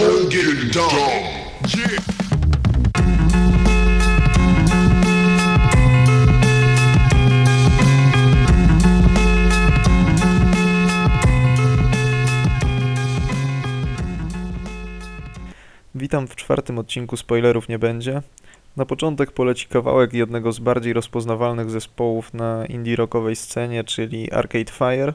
Get it done. Yeah. Witam w czwartym odcinku Spoilerów nie będzie. Na początek poleci kawałek jednego z bardziej rozpoznawalnych zespołów na indie rockowej scenie, czyli Arcade Fire.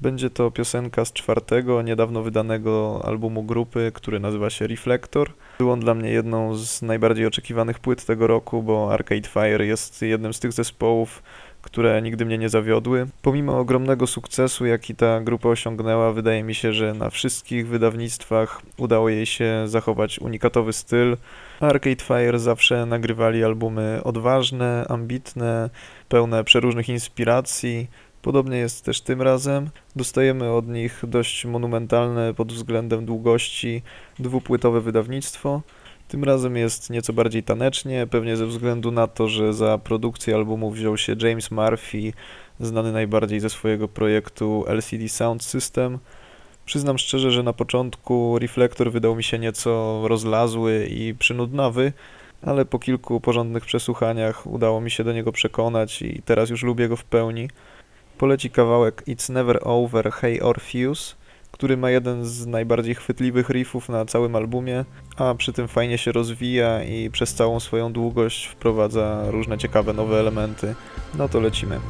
Będzie to piosenka z czwartego, niedawno wydanego albumu grupy, który nazywa się Reflector. Był on dla mnie jedną z najbardziej oczekiwanych płyt tego roku, bo Arcade Fire jest jednym z tych zespołów, które nigdy mnie nie zawiodły. Pomimo ogromnego sukcesu, jaki ta grupa osiągnęła, wydaje mi się, że na wszystkich wydawnictwach udało jej się zachować unikatowy styl. Arcade Fire zawsze nagrywali albumy odważne, ambitne, pełne przeróżnych inspiracji. Podobnie jest też tym razem. Dostajemy od nich dość monumentalne pod względem długości dwupłytowe wydawnictwo. Tym razem jest nieco bardziej tanecznie, pewnie ze względu na to, że za produkcję albumu wziął się James Murphy, znany najbardziej ze swojego projektu LCD Sound System. Przyznam szczerze, że na początku Reflektor wydał mi się nieco rozlazły i przynudnawy, ale po kilku porządnych przesłuchaniach udało mi się do niego przekonać i teraz już lubię go w pełni. Poleci kawałek It's Never Over Hey Orpheus, który ma jeden z najbardziej chwytliwych riffów na całym albumie, a przy tym fajnie się rozwija i przez całą swoją długość wprowadza różne ciekawe nowe elementy. No to lecimy.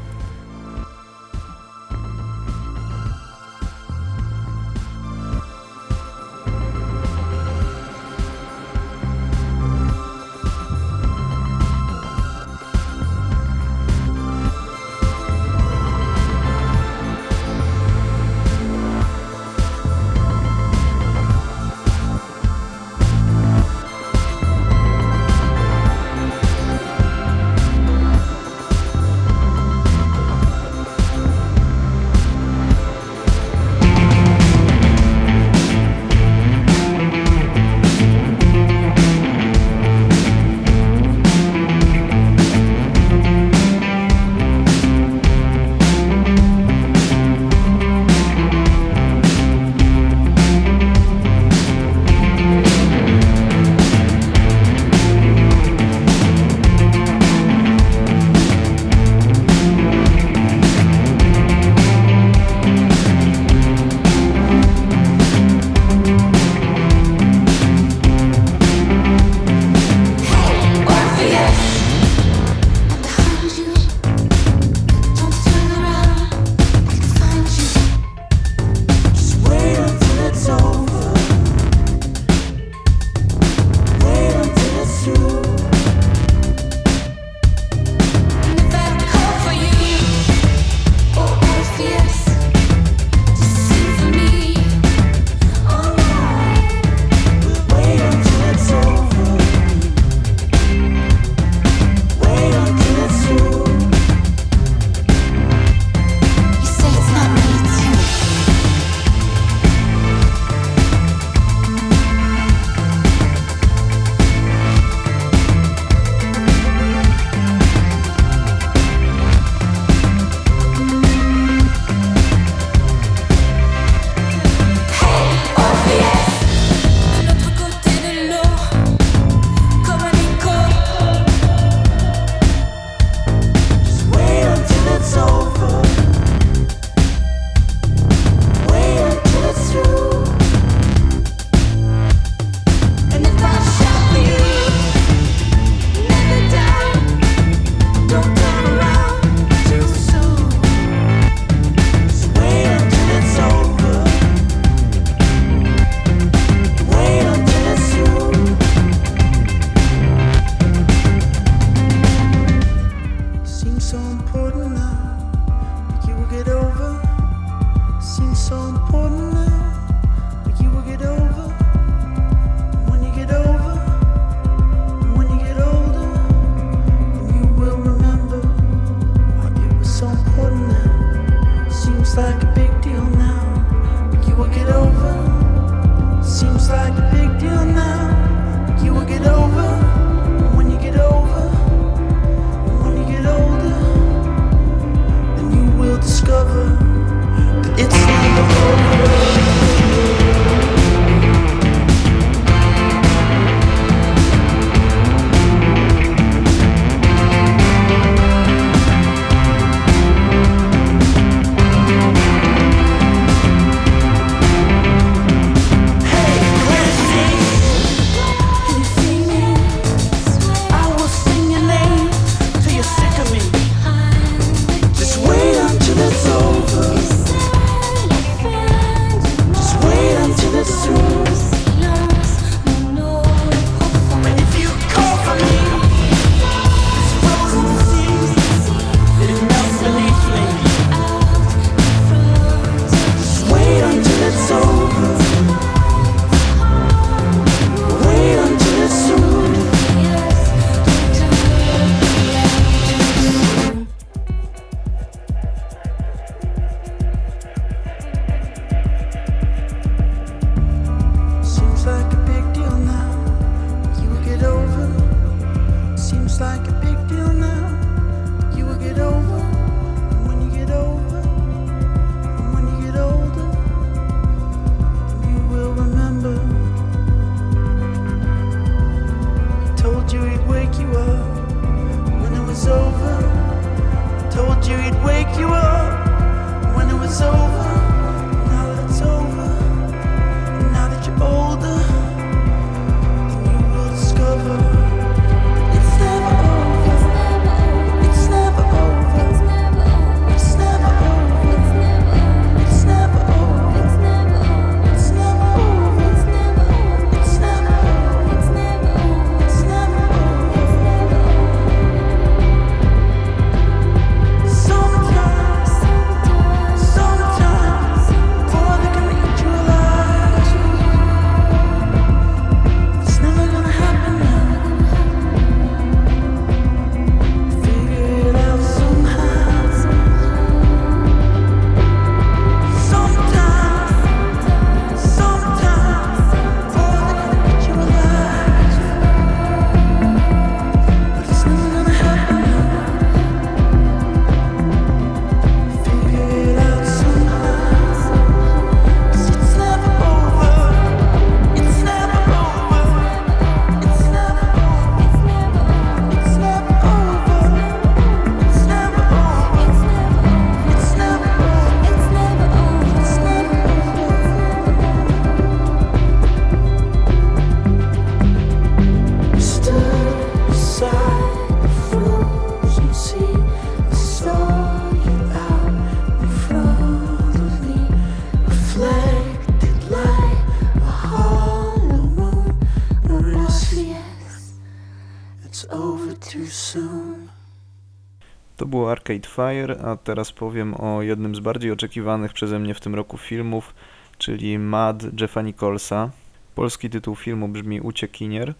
Arcade Fire, a teraz powiem o jednym z bardziej oczekiwanych przeze mnie w tym roku filmów, czyli Mad Jeffa Nicholsa. Polski tytuł filmu brzmi Uciekinier.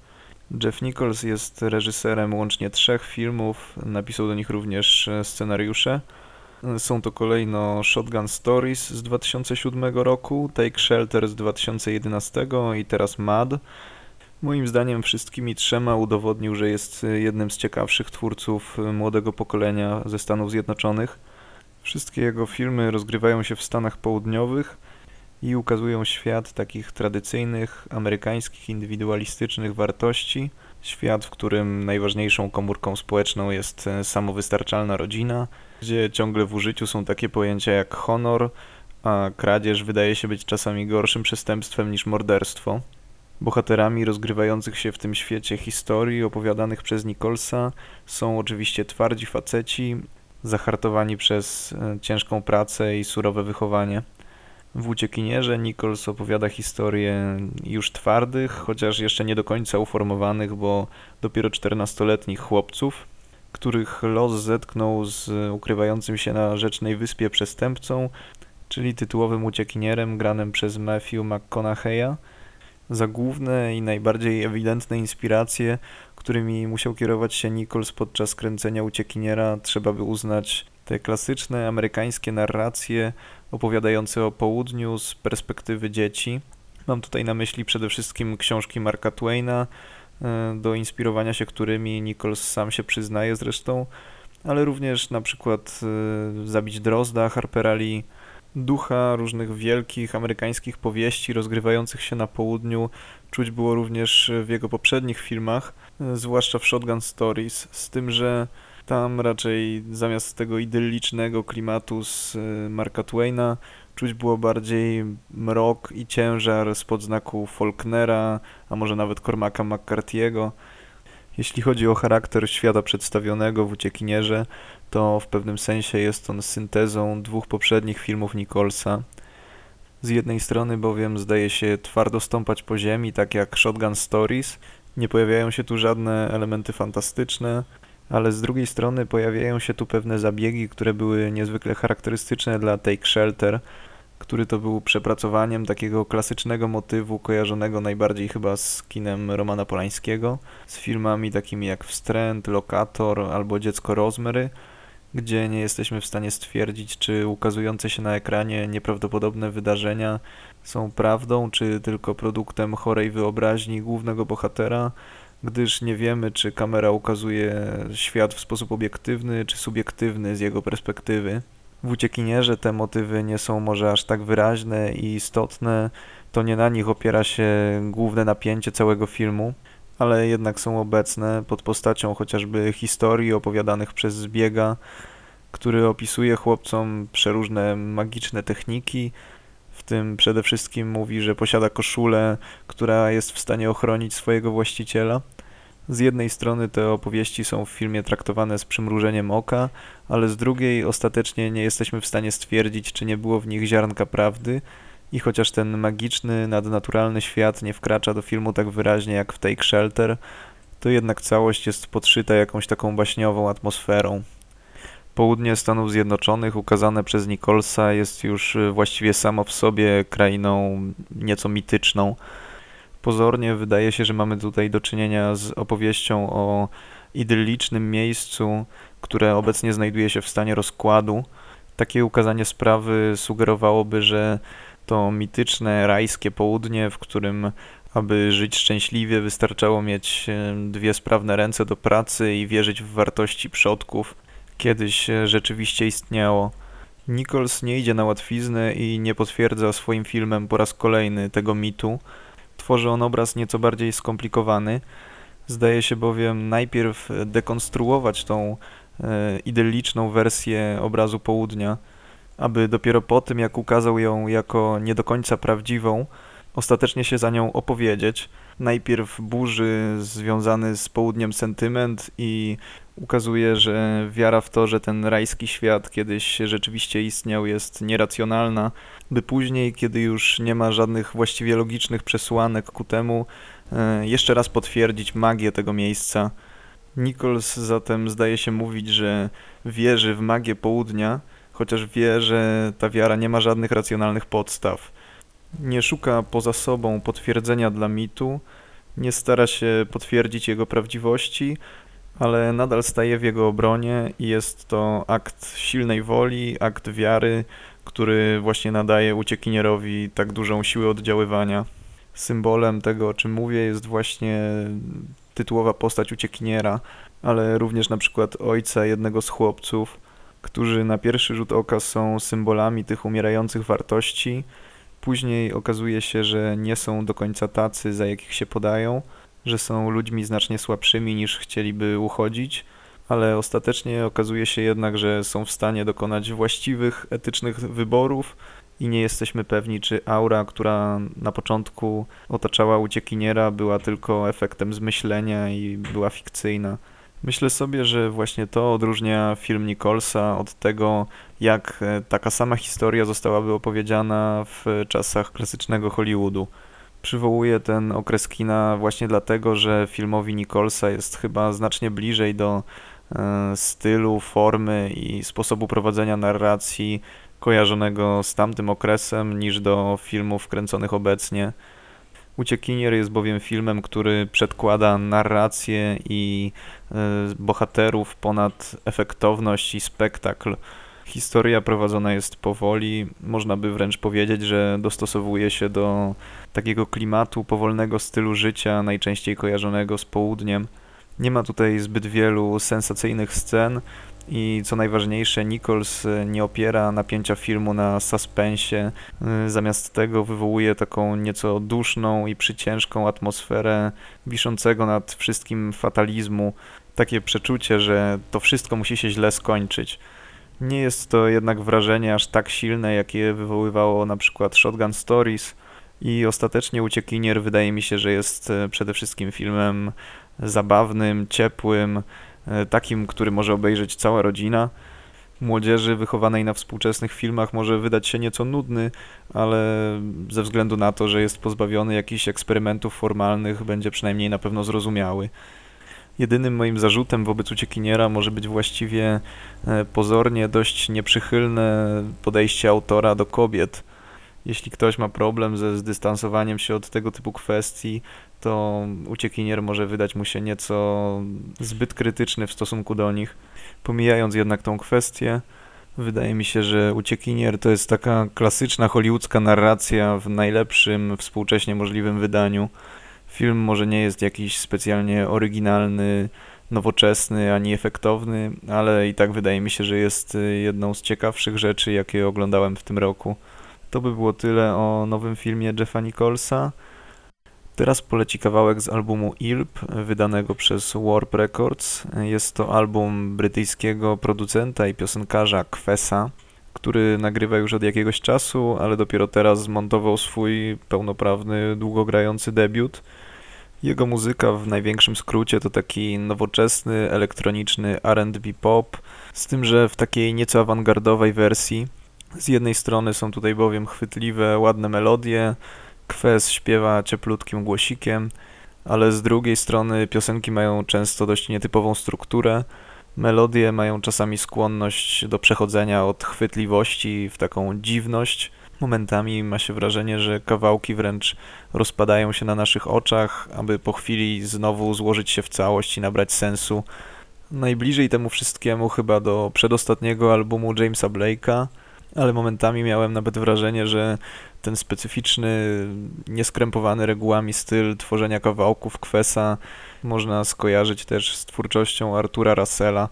Jeff Nichols jest reżyserem łącznie trzech filmów, napisał do nich również scenariusze. Są to kolejno Shotgun Stories z 2007 roku, Take Shelter z 2011 i teraz Mad. Moim zdaniem wszystkimi trzema udowodnił, że jest y, jednym z ciekawszych twórców y, młodego pokolenia ze Stanów Zjednoczonych. Wszystkie jego filmy rozgrywają się w Stanach Południowych i ukazują świat takich tradycyjnych, amerykańskich, indywidualistycznych wartości. Świat, w którym najważniejszą komórką społeczną jest y, samowystarczalna rodzina, gdzie ciągle w użyciu są takie pojęcia jak honor, a kradzież wydaje się być czasami gorszym przestępstwem niż morderstwo. Bohaterami rozgrywających się w tym świecie historii opowiadanych przez Nicholsa są oczywiście twardzi faceci, zahartowani przez e, ciężką pracę i surowe wychowanie. W Uciekinierze Nichols opowiada historię już twardych, chociaż jeszcze nie do końca uformowanych, bo dopiero 14-letnich chłopców, których los zetknął z ukrywającym się na Rzecznej Wyspie przestępcą, czyli tytułowym uciekinierem granym przez Matthew McConaughey'a, za główne i najbardziej ewidentne inspiracje, którymi musiał kierować się Nichols podczas kręcenia Uciekiniera, trzeba by uznać te klasyczne amerykańskie narracje opowiadające o południu z perspektywy dzieci. Mam tutaj na myśli przede wszystkim książki Marka Twaina, e, do inspirowania się którymi Nichols sam się przyznaje zresztą, ale również na przykład e, Zabić Drozda Harpera Lee, ducha różnych wielkich amerykańskich powieści rozgrywających się na południu czuć było również w jego poprzednich filmach, e, zwłaszcza w Shotgun Stories, z tym, że tam raczej zamiast tego idyllicznego klimatu z e, Marka Twaina czuć było bardziej mrok i ciężar spod znaku Faulknera, a może nawet Cormaca McCarthy'ego. Jeśli chodzi o charakter świata przedstawionego w Uciekinierze, to w pewnym sensie jest on syntezą dwóch poprzednich filmów Nicholsa. Z jednej strony bowiem zdaje się twardo stąpać po ziemi, tak jak Shotgun Stories. Nie pojawiają się tu żadne elementy fantastyczne, ale z drugiej strony pojawiają się tu pewne zabiegi, które były niezwykle charakterystyczne dla Take Shelter, który to był przepracowaniem takiego klasycznego motywu kojarzonego najbardziej chyba z kinem Romana Polańskiego, z filmami takimi jak Wstręt, Lokator albo Dziecko Rozmery, gdzie nie jesteśmy w stanie stwierdzić, czy ukazujące się na ekranie nieprawdopodobne wydarzenia są prawdą, czy tylko produktem chorej wyobraźni głównego bohatera, gdyż nie wiemy, czy kamera ukazuje świat w sposób obiektywny, czy subiektywny z jego perspektywy. W Uciekinierze te motywy nie są może aż tak wyraźne i istotne, to nie na nich opiera się główne napięcie całego filmu, ale jednak są obecne pod postacią chociażby historii opowiadanych przez Zbiega, który opisuje chłopcom przeróżne magiczne techniki, w tym przede wszystkim mówi, że posiada koszulę, która jest w stanie ochronić swojego właściciela. Z jednej strony te opowieści są w filmie traktowane z przymrużeniem oka, ale z drugiej ostatecznie nie jesteśmy w stanie stwierdzić, czy nie było w nich ziarnka prawdy i chociaż ten magiczny, nadnaturalny świat nie wkracza do filmu tak wyraźnie jak w Take Shelter, to jednak całość jest podszyta jakąś taką baśniową atmosferą. Południe Stanów Zjednoczonych ukazane przez Nicholsa jest już y, właściwie samo w sobie krainą nieco mityczną. Pozornie wydaje się, że mamy tutaj do czynienia z opowieścią o idyllicznym miejscu, które obecnie znajduje się w stanie rozkładu. Takie ukazanie sprawy sugerowałoby, że to mityczne rajskie południe, w którym aby żyć szczęśliwie wystarczało mieć e, dwie sprawne ręce do pracy i wierzyć w wartości przodków, kiedyś rzeczywiście istniało. Nichols nie idzie na łatwiznę i nie potwierdza swoim filmem po raz kolejny tego mitu. Tworzy on obraz nieco bardziej skomplikowany. Zdaje się bowiem najpierw dekonstruować tą e, idylliczną wersję obrazu południa, aby dopiero po tym, jak ukazał ją jako nie do końca prawdziwą, ostatecznie się za nią opowiedzieć. Najpierw burzy związany z południem sentyment i ukazuje, że wiara w to, że ten rajski świat kiedyś rzeczywiście istniał, jest nieracjonalna, by później, kiedy już nie ma żadnych właściwie logicznych przesłanek ku temu, e, jeszcze raz potwierdzić magię tego miejsca. Nichols zatem zdaje się mówić, że wierzy w magię południa, chociaż wie, że ta wiara nie ma żadnych racjonalnych podstaw. Nie szuka poza sobą potwierdzenia dla mitu, nie stara się potwierdzić jego prawdziwości, ale nadal staje w jego obronie i jest to akt silnej woli, akt wiary, który właśnie nadaje uciekinierowi tak dużą siłę oddziaływania. Symbolem tego, o czym mówię, jest właśnie tytułowa postać uciekiniera, ale również na przykład ojca jednego z chłopców, którzy na pierwszy rzut oka są symbolami tych umierających wartości. Później okazuje się, że nie są do końca tacy, za jakich się podają, że są ludźmi znacznie słabszymi niż chcieliby uchodzić, ale ostatecznie okazuje się jednak, że są w stanie dokonać właściwych, etycznych wyborów i nie jesteśmy pewni, czy aura, która na początku otaczała uciekiniera, była tylko efektem zmyślenia i była fikcyjna. Myślę sobie, że właśnie to odróżnia film Nicholsa od tego, jak e, taka sama historia zostałaby opowiedziana w czasach klasycznego Hollywoodu. Przywołuję ten okres kina właśnie dlatego, że filmowi Nicholsa jest chyba znacznie bliżej do stylu, formy i sposobu prowadzenia narracji kojarzonego z tamtym okresem niż do filmów kręconych obecnie. Uciekinier jest bowiem filmem, który przedkłada narrację i y, bohaterów ponad efektowność i spektakl. Historia prowadzona jest powoli, można by wręcz powiedzieć, że dostosowuje się do takiego klimatu powolnego stylu życia, najczęściej kojarzonego z południem. Nie ma tutaj zbyt wielu sensacyjnych scen, i co najważniejsze, Nichols e, nie opiera napięcia filmu na suspensie, e, zamiast tego wywołuje taką nieco duszną i przyciężką atmosferę wiszącego nad wszystkim fatalizmu, takie przeczucie, że to wszystko musi się źle skończyć. Nie jest to jednak wrażenie aż tak silne, jakie wywoływało na przykład Shotgun Stories i ostatecznie Uciekinier wydaje mi się, że jest e, przede wszystkim filmem zabawnym, ciepłym, E, takim, który może obejrzeć cała rodzina. Młodzieży wychowanej na współczesnych filmach może wydać się nieco nudny, ale ze względu na to, że jest pozbawiony jakichś eksperymentów formalnych, będzie przynajmniej na pewno zrozumiały. Jedynym moim zarzutem wobec uciekiniera może być właściwie e, pozornie dość nieprzychylne podejście autora do kobiet. Jeśli ktoś ma problem ze zdystansowaniem się od tego typu kwestii, to uciekinier może wydać mu się nieco zbyt krytyczny w stosunku do nich. Pomijając jednak tą kwestię, wydaje mi się, że uciekinier to jest taka klasyczna hollywoodzka narracja w najlepszym współcześnie możliwym wydaniu. Film może nie jest jakiś specjalnie oryginalny, nowoczesny ani efektowny, ale i tak wydaje mi się, że jest jedną z ciekawszych rzeczy, jakie oglądałem w tym roku. To by było tyle o nowym filmie Jeffa Nicholsa. Teraz poleci kawałek z albumu Ilp, wydanego przez Warp Records. Jest to album brytyjskiego producenta i piosenkarza Kwesa, który nagrywa już od jakiegoś czasu, ale dopiero teraz zmontował swój pełnoprawny, długogrający debiut. Jego muzyka w największym skrócie to taki nowoczesny, elektroniczny R&B pop, z tym, że w takiej nieco awangardowej wersji. Z jednej strony są tutaj bowiem chwytliwe, ładne melodie, Kwes śpiewa cieplutkim głosikiem, ale z drugiej strony piosenki mają często dość nietypową strukturę. Melodie mają czasami skłonność do przechodzenia od chwytliwości w taką dziwność. Momentami ma się wrażenie, że kawałki wręcz rozpadają się na naszych oczach, aby po chwili znowu złożyć się w całość i nabrać sensu. Najbliżej temu wszystkiemu chyba do przedostatniego albumu Jamesa Blake'a, ale momentami miałem nawet wrażenie, że ten specyficzny, nieskrępowany regułami styl tworzenia kawałków Kwesa można skojarzyć też z twórczością Artura Russella.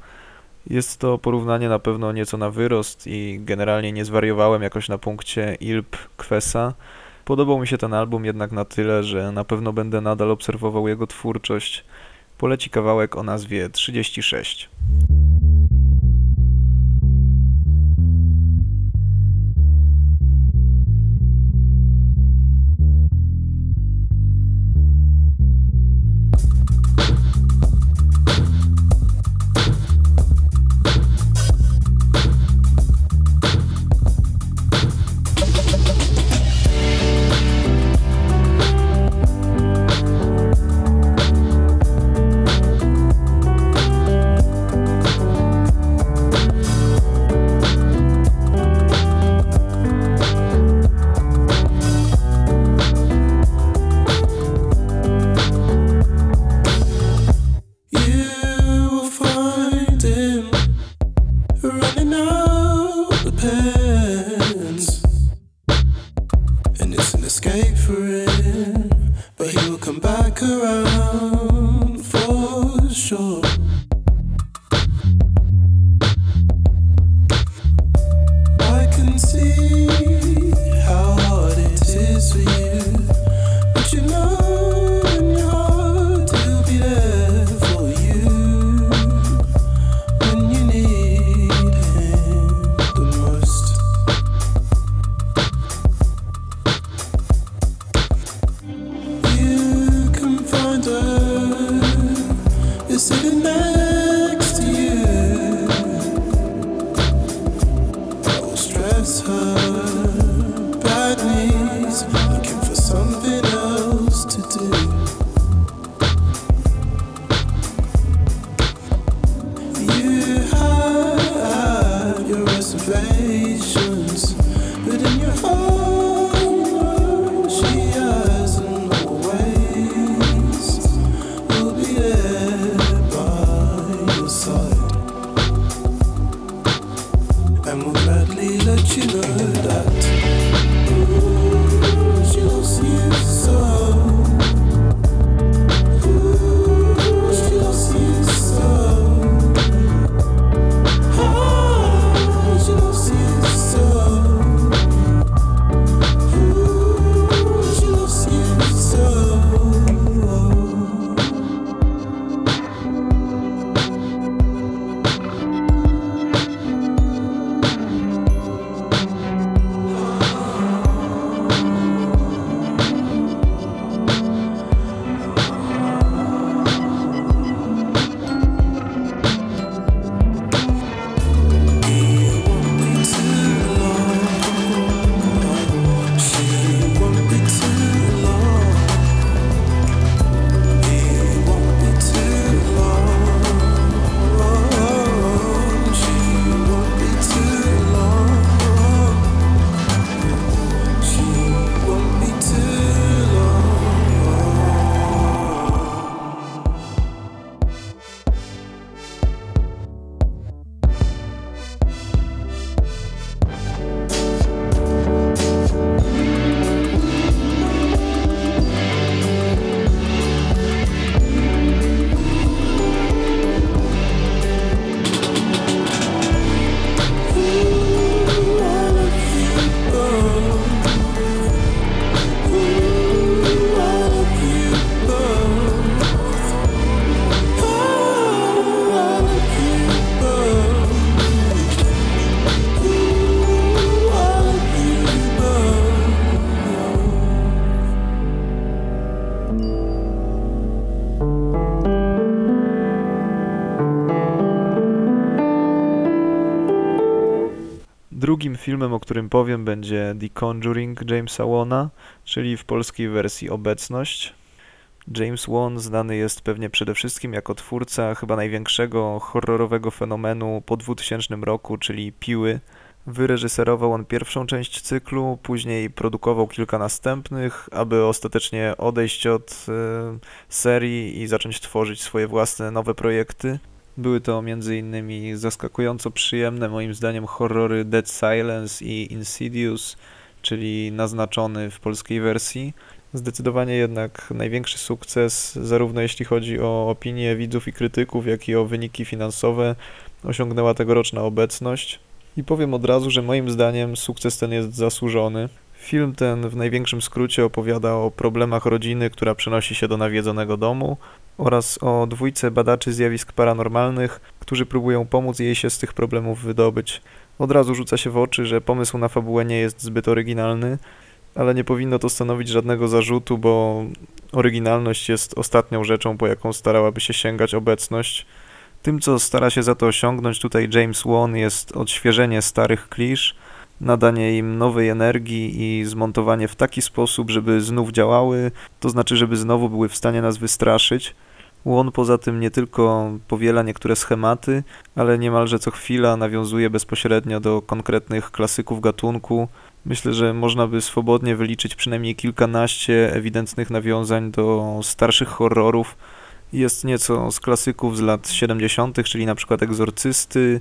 Jest to porównanie na pewno nieco na wyrost i generalnie nie zwariowałem jakoś na punkcie Ilp Kwesa. Podobał mi się ten album jednak na tyle, że na pewno będę nadal obserwował jego twórczość. Poleci kawałek o nazwie 36. tu me dates filmem, o którym powiem, będzie The Conjuring Jamesa Wona, czyli w polskiej wersji Obecność. James Wan znany jest pewnie przede wszystkim jako twórca chyba największego horrorowego fenomenu po 2000 roku, czyli Piły. Wyreżyserował on pierwszą część cyklu, później produkował kilka następnych, aby ostatecznie odejść od e, serii i zacząć tworzyć swoje własne nowe projekty. Były to m.in. zaskakująco przyjemne moim zdaniem horrory Dead Silence i Insidious, czyli naznaczony w polskiej wersji. Zdecydowanie jednak największy sukces, zarówno jeśli chodzi o opinie widzów i krytyków, jak i o wyniki finansowe, osiągnęła tegoroczna obecność. I powiem od razu, że moim zdaniem sukces ten jest zasłużony. Film ten w największym skrócie opowiada o problemach rodziny, która przenosi się do nawiedzonego domu oraz o dwójce badaczy zjawisk paranormalnych, którzy próbują pomóc jej się z tych problemów wydobyć. Od razu rzuca się w oczy, że pomysł na fabułę nie jest zbyt oryginalny, ale nie powinno to stanowić żadnego zarzutu, bo oryginalność jest ostatnią rzeczą, po jaką starałaby się sięgać obecność. Tym, co stara się za to osiągnąć tutaj James Wan jest odświeżenie starych klisz, nadanie im nowej energii i zmontowanie w taki sposób, żeby znów działały, to znaczy, żeby znowu były w stanie nas wystraszyć. Łon poza tym nie tylko powiela niektóre schematy, ale niemalże co chwila nawiązuje bezpośrednio do konkretnych klasyków gatunku. Myślę, że można by swobodnie wyliczyć przynajmniej kilkanaście ewidentnych nawiązań do starszych horrorów. Jest nieco z klasyków z lat 70., czyli na przykład Egzorcysty,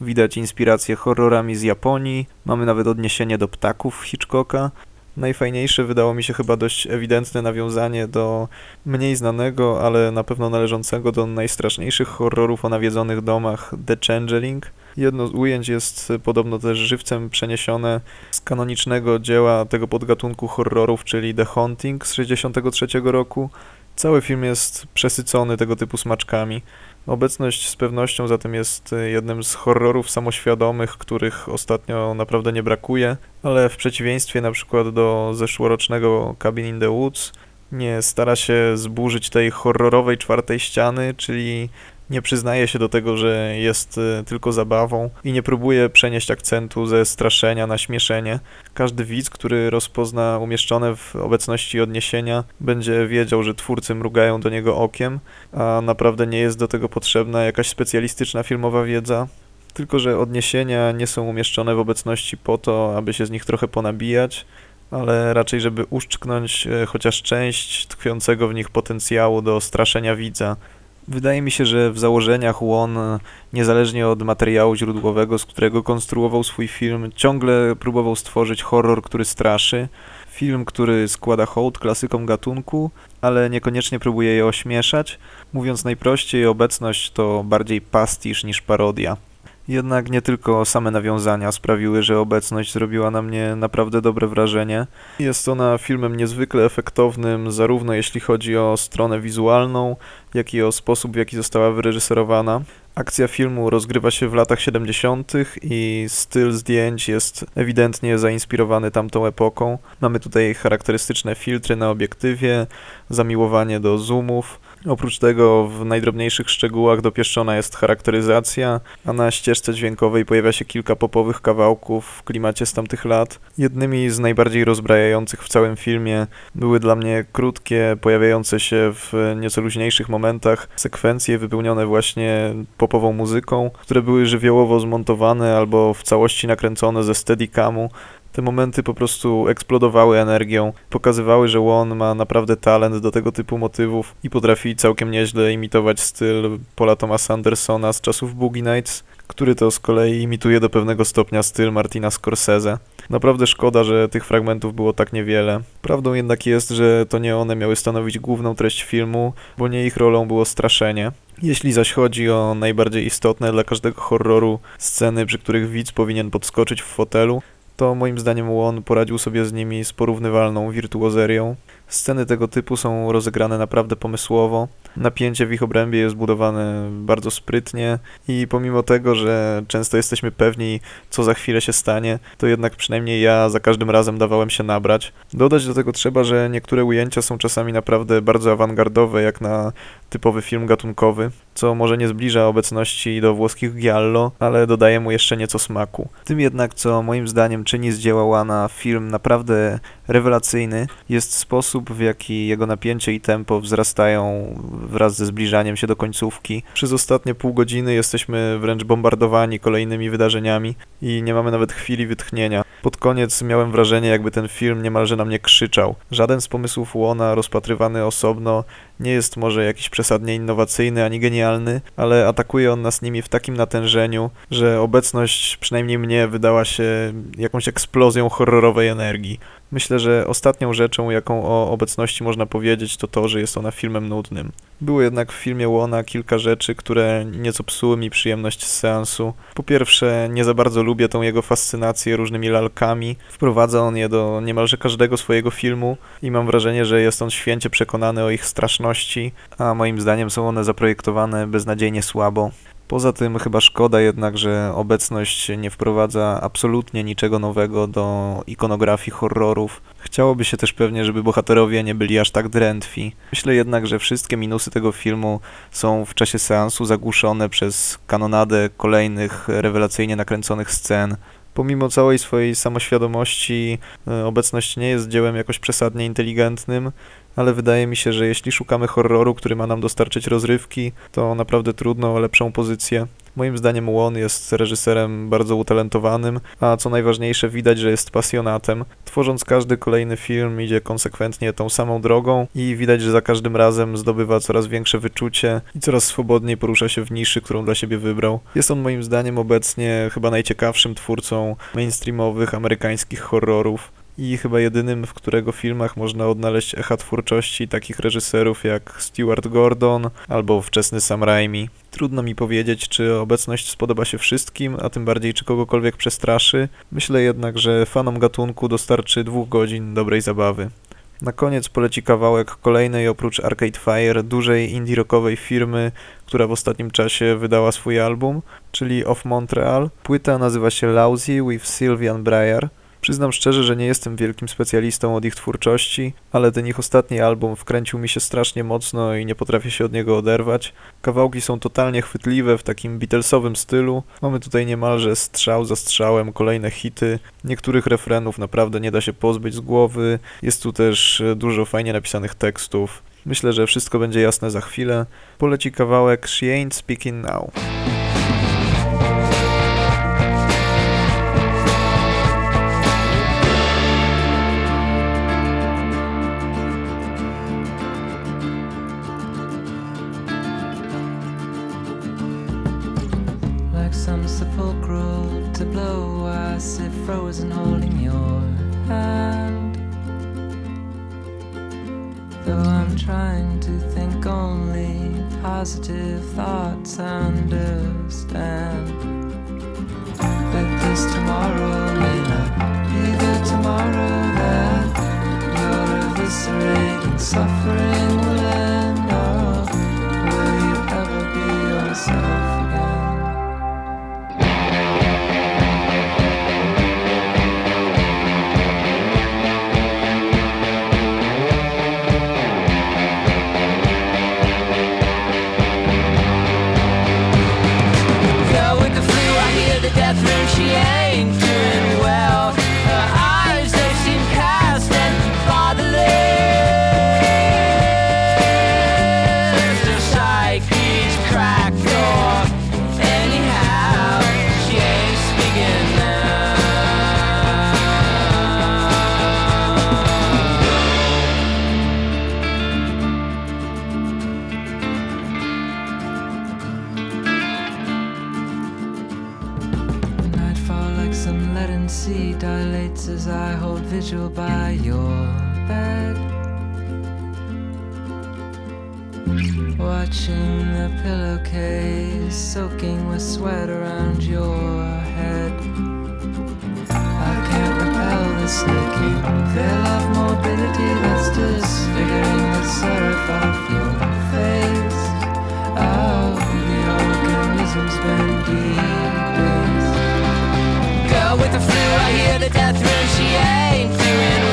Widać inspiracje horrorami z Japonii, mamy nawet odniesienie do ptaków Hitchcocka. Najfajniejsze wydało mi się chyba dość ewidentne nawiązanie do mniej znanego, ale na pewno należącego do najstraszniejszych horrorów o nawiedzonych domach The Changeling. Jedno z ujęć jest podobno też żywcem przeniesione z kanonicznego dzieła tego podgatunku horrorów, czyli The Haunting z 1963 roku. Cały film jest przesycony tego typu smaczkami. Obecność z pewnością zatem jest jednym z horrorów samoświadomych, których ostatnio naprawdę nie brakuje, ale w przeciwieństwie na przykład do zeszłorocznego Cabin in the Woods nie stara się zburzyć tej horrorowej czwartej ściany, czyli nie przyznaje się do tego, że jest y, tylko zabawą i nie próbuje przenieść akcentu ze straszenia na śmieszenie. Każdy widz, który rozpozna umieszczone w obecności odniesienia, będzie wiedział, że twórcy mrugają do niego okiem, a naprawdę nie jest do tego potrzebna jakaś specjalistyczna filmowa wiedza. Tylko, że odniesienia nie są umieszczone w obecności po to, aby się z nich trochę ponabijać, ale raczej, żeby uszczknąć e, chociaż część tkwiącego w nich potencjału do straszenia widza. Wydaje mi się, że w założeniach Łon, niezależnie od materiału źródłowego, z którego konstruował swój film, ciągle próbował stworzyć horror, który straszy. Film, który składa hołd klasykom gatunku, ale niekoniecznie próbuje je ośmieszać. Mówiąc najprościej, obecność to bardziej pastisz niż parodia. Jednak nie tylko same nawiązania sprawiły, że obecność zrobiła na mnie naprawdę dobre wrażenie. Jest ona filmem niezwykle efektownym, zarówno jeśli chodzi o stronę wizualną, jak i o sposób, w jaki została wyreżyserowana. Akcja filmu rozgrywa się w latach 70. i styl zdjęć jest ewidentnie zainspirowany tamtą epoką. Mamy tutaj charakterystyczne filtry na obiektywie, zamiłowanie do zoomów. Oprócz tego w najdrobniejszych szczegółach dopieszczona jest charakteryzacja, a na ścieżce dźwiękowej pojawia się kilka popowych kawałków w klimacie z tamtych lat. Jednymi z najbardziej rozbrajających w całym filmie były dla mnie krótkie, pojawiające się w nieco luźniejszych momentach sekwencje wypełnione właśnie popową muzyką, które były żywiołowo zmontowane albo w całości nakręcone ze steadicamu. Te momenty po prostu eksplodowały energią, pokazywały, że Łon ma naprawdę talent do tego typu motywów i potrafi całkiem nieźle imitować styl Paula Thomasa Andersona z czasów Boogie Nights, który to z kolei imituje do pewnego stopnia styl Martina Scorsese. Naprawdę szkoda, że tych fragmentów było tak niewiele. Prawdą jednak jest, że to nie one miały stanowić główną treść filmu, bo nie ich rolą było straszenie. Jeśli zaś chodzi o najbardziej istotne dla każdego horroru sceny, przy których widz powinien podskoczyć w fotelu, to moim zdaniem Łon poradził sobie z nimi z porównywalną wirtuozerią. Sceny tego typu są rozegrane naprawdę pomysłowo. Napięcie w ich obrębie jest budowane bardzo sprytnie i pomimo tego, że często jesteśmy pewni, co za chwilę się stanie, to jednak przynajmniej ja za każdym razem dawałem się nabrać. Dodać do tego trzeba, że niektóre ujęcia są czasami naprawdę bardzo awangardowe, jak na typowy film gatunkowy, co może nie zbliża obecności do włoskich giallo, ale dodaje mu jeszcze nieco smaku. Tym jednak, co moim zdaniem czyni z dzieła Łana film naprawdę rewelacyjny, jest sposób, w jaki jego napięcie i tempo wzrastają wraz ze zbliżaniem się do końcówki. Przez ostatnie pół godziny jesteśmy wręcz bombardowani kolejnymi wydarzeniami i nie mamy nawet chwili wytchnienia. Pod koniec miałem wrażenie, jakby ten film niemalże na mnie krzyczał. Żaden z pomysłów Łona rozpatrywany osobno nie jest może jakiś przesadnie innowacyjny ani genialny, ale atakuje on nas nimi w takim natężeniu, że obecność przynajmniej mnie wydała się jakąś eksplozją horrorowej energii. Myślę, że ostatnią rzeczą, jaką o obecności można powiedzieć, to to, że jest ona filmem nudnym. Było jednak w filmie Łona kilka rzeczy, które nieco psuły mi przyjemność z seansu. Po pierwsze, nie za bardzo lubię tą jego fascynację różnymi lalkami. Wprowadza on je do niemalże każdego swojego filmu i mam wrażenie, że jest on święcie przekonany o ich straszności, a moim zdaniem są one zaprojektowane beznadziejnie słabo. Poza tym chyba szkoda jednak, że obecność nie wprowadza absolutnie niczego nowego do ikonografii horrorów. Chciałoby się też pewnie, żeby bohaterowie nie byli aż tak drętwi. Myślę jednak, że wszystkie minusy tego filmu są w czasie seansu zagłuszone przez kanonadę kolejnych rewelacyjnie nakręconych scen. Pomimo całej swojej samoświadomości, e, obecność nie jest dziełem jakoś przesadnie inteligentnym, ale wydaje mi się, że jeśli szukamy horroru, który ma nam dostarczyć rozrywki, to naprawdę trudno o lepszą pozycję. Moim zdaniem Łon jest reżyserem bardzo utalentowanym, a co najważniejsze widać, że jest pasjonatem. Tworząc każdy kolejny film idzie konsekwentnie tą samą drogą i widać, że za każdym razem zdobywa coraz większe wyczucie i coraz swobodniej porusza się w niszy, którą dla siebie wybrał. Jest on moim zdaniem obecnie chyba najciekawszym twórcą mainstreamowych amerykańskich horrorów. i chyba jedynym, w którego filmach można odnaleźć echa twórczości takich reżyserów jak Stuart Gordon albo wczesny Sam Raimi. Trudno mi powiedzieć, czy obecność spodoba się wszystkim, a tym bardziej czy kogokolwiek przestraszy. Myślę jednak, że fanom gatunku dostarczy dwóch godzin dobrej zabawy. Na koniec poleci kawałek kolejnej oprócz Arcade Fire dużej indie rockowej firmy, która w ostatnim czasie wydała swój album, czyli Of Montreal. Płyta nazywa się Lousy with Sylvian Breyer. Przyznam szczerze, że nie jestem wielkim specjalistą od ich twórczości, ale ten ich ostatni album wkręcił mi się strasznie mocno i nie potrafię się od niego oderwać. Kawałki są totalnie chwytliwe w takim Beatlesowym stylu. Mamy tutaj niemalże strzał za strzałem kolejne hity. Niektórych refrenów naprawdę nie da się pozbyć z głowy. Jest tu też e, dużo fajnie napisanych tekstów. Myślę, że wszystko będzie jasne za chwilę. Poleci kawałek She Ain't Speaking Now. your bed, watching the pillowcase soaking with sweat around your head. I can't repel the sneaking veil of morbidity that's disfiguring the surf of your face. Oh, the organism's been deep. Girl with the flu, I hear the death room, she ain't doing